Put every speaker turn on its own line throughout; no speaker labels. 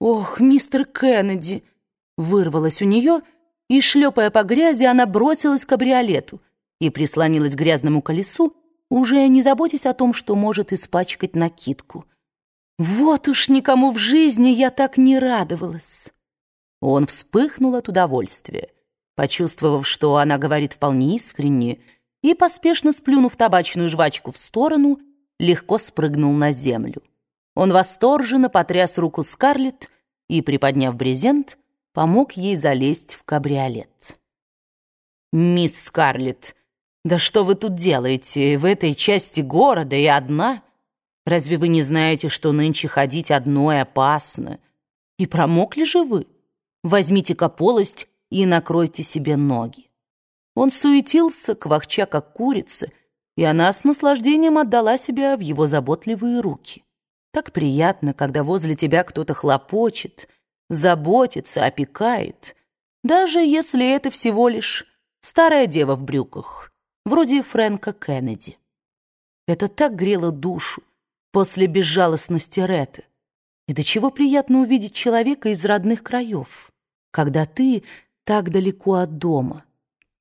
«Ох, мистер Кеннеди!» Вырвалась у нее, и, шлепая по грязи, она бросилась к кабриолету и прислонилась к грязному колесу, уже не заботясь о том, что может испачкать накидку. «Вот уж никому в жизни я так не радовалась!» Он вспыхнул от удовольствия, почувствовав, что она говорит вполне искренне, и, поспешно сплюнув табачную жвачку в сторону, легко спрыгнул на землю. Он восторженно потряс руку Скарлетт и, приподняв брезент, помог ей залезть в кабриолет. «Мисс Скарлетт, да что вы тут делаете в этой части города и одна? Разве вы не знаете, что нынче ходить одной опасно? И промокли же вы? Возьмите-ка полость и накройте себе ноги». Он суетился, квахча как курица, и она с наслаждением отдала себя в его заботливые руки. Так приятно, когда возле тебя кто-то хлопочет, заботится, опекает, даже если это всего лишь старая дева в брюках, вроде Фрэнка Кеннеди. Это так грело душу после безжалостности Ретты. И до чего приятно увидеть человека из родных краев, когда ты так далеко от дома.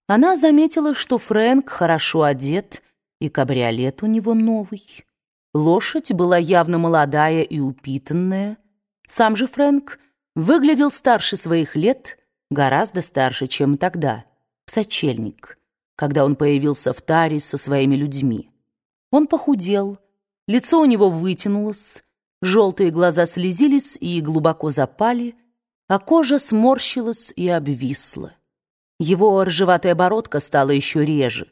Она заметила, что Фрэнк хорошо одет, и кабриолет у него новый. Лошадь была явно молодая и упитанная. Сам же Фрэнк выглядел старше своих лет, гораздо старше, чем тогда, в сочельник, когда он появился в таре со своими людьми. Он похудел, лицо у него вытянулось, желтые глаза слезились и глубоко запали, а кожа сморщилась и обвисла. Его ржеватая бородка стала еще реже.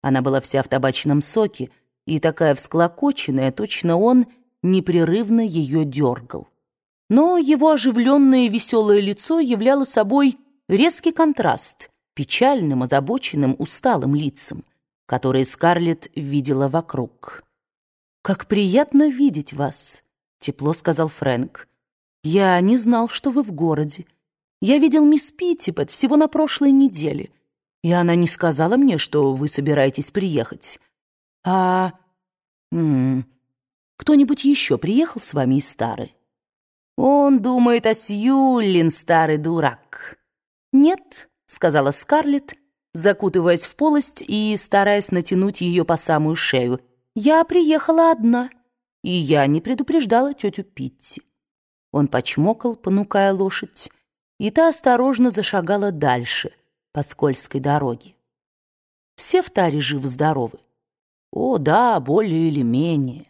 Она была вся в табачном соке, и такая всклокоченная, точно он непрерывно ее дергал. Но его оживленное веселое лицо являло собой резкий контраст печальным, озабоченным, усталым лицам, которые Скарлетт видела вокруг. «Как приятно видеть вас», — тепло сказал Фрэнк. «Я не знал, что вы в городе. Я видел мисс Питтипет всего на прошлой неделе, и она не сказала мне, что вы собираетесь приехать. А... Кто-нибудь еще приехал с вами из Стары? Он думает о Сьюлин, старый дурак. Нет, сказала Скарлетт, закутываясь в полость и стараясь натянуть ее по самую шею. Я приехала одна, и я не предупреждала тетю Питти. Он почмокал, понукая лошадь, и та осторожно зашагала дальше по скользкой дороге. Все в таре живы-здоровы. О, да, более или менее.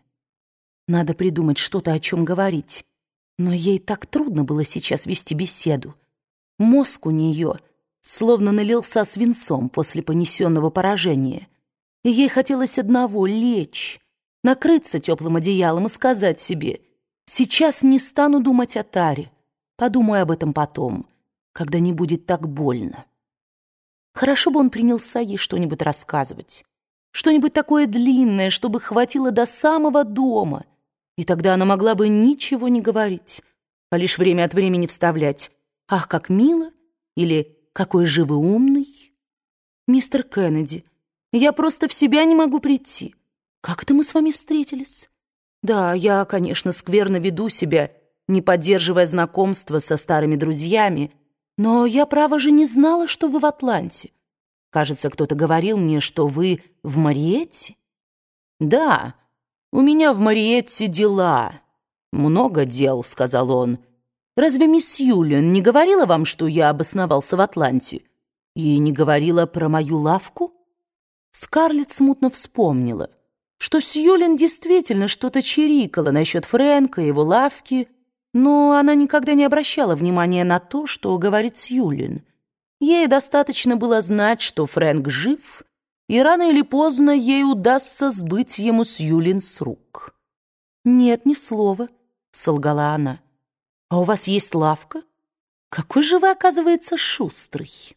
Надо придумать что-то, о чем говорить. Но ей так трудно было сейчас вести беседу. Мозг у нее словно налился свинцом после понесенного поражения. И ей хотелось одного — лечь, накрыться теплым одеялом и сказать себе «Сейчас не стану думать о Таре, подумаю об этом потом, когда не будет так больно». Хорошо бы он принялся ей что-нибудь рассказывать. Что-нибудь такое длинное, чтобы хватило до самого дома. И тогда она могла бы ничего не говорить, а лишь время от времени вставлять «Ах, как мило!» или «Какой же вы умный!» «Мистер Кеннеди, я просто в себя не могу прийти. Как это мы с вами встретились?» «Да, я, конечно, скверно веду себя, не поддерживая знакомства со старыми друзьями, но я, право же, не знала, что вы в Атланте. Кажется, кто-то говорил мне, что вы в Мариетте. Да, у меня в Мариетте дела. Много дел, сказал он. Разве мисс Юлин не говорила вам, что я обосновался в Атланте? И не говорила про мою лавку? Скарлетт смутно вспомнила, что Сьюлин действительно что-то чирикала насчет Фрэнка и его лавки, но она никогда не обращала внимания на то, что говорит Сьюлин. Ей достаточно было знать, что Фрэнк жив, и рано или поздно ей удастся сбыть ему Сьюлин с рук. «Нет, ни слова», — солгала она. «А у вас есть лавка? Какой же вы, оказывается, шустрый!»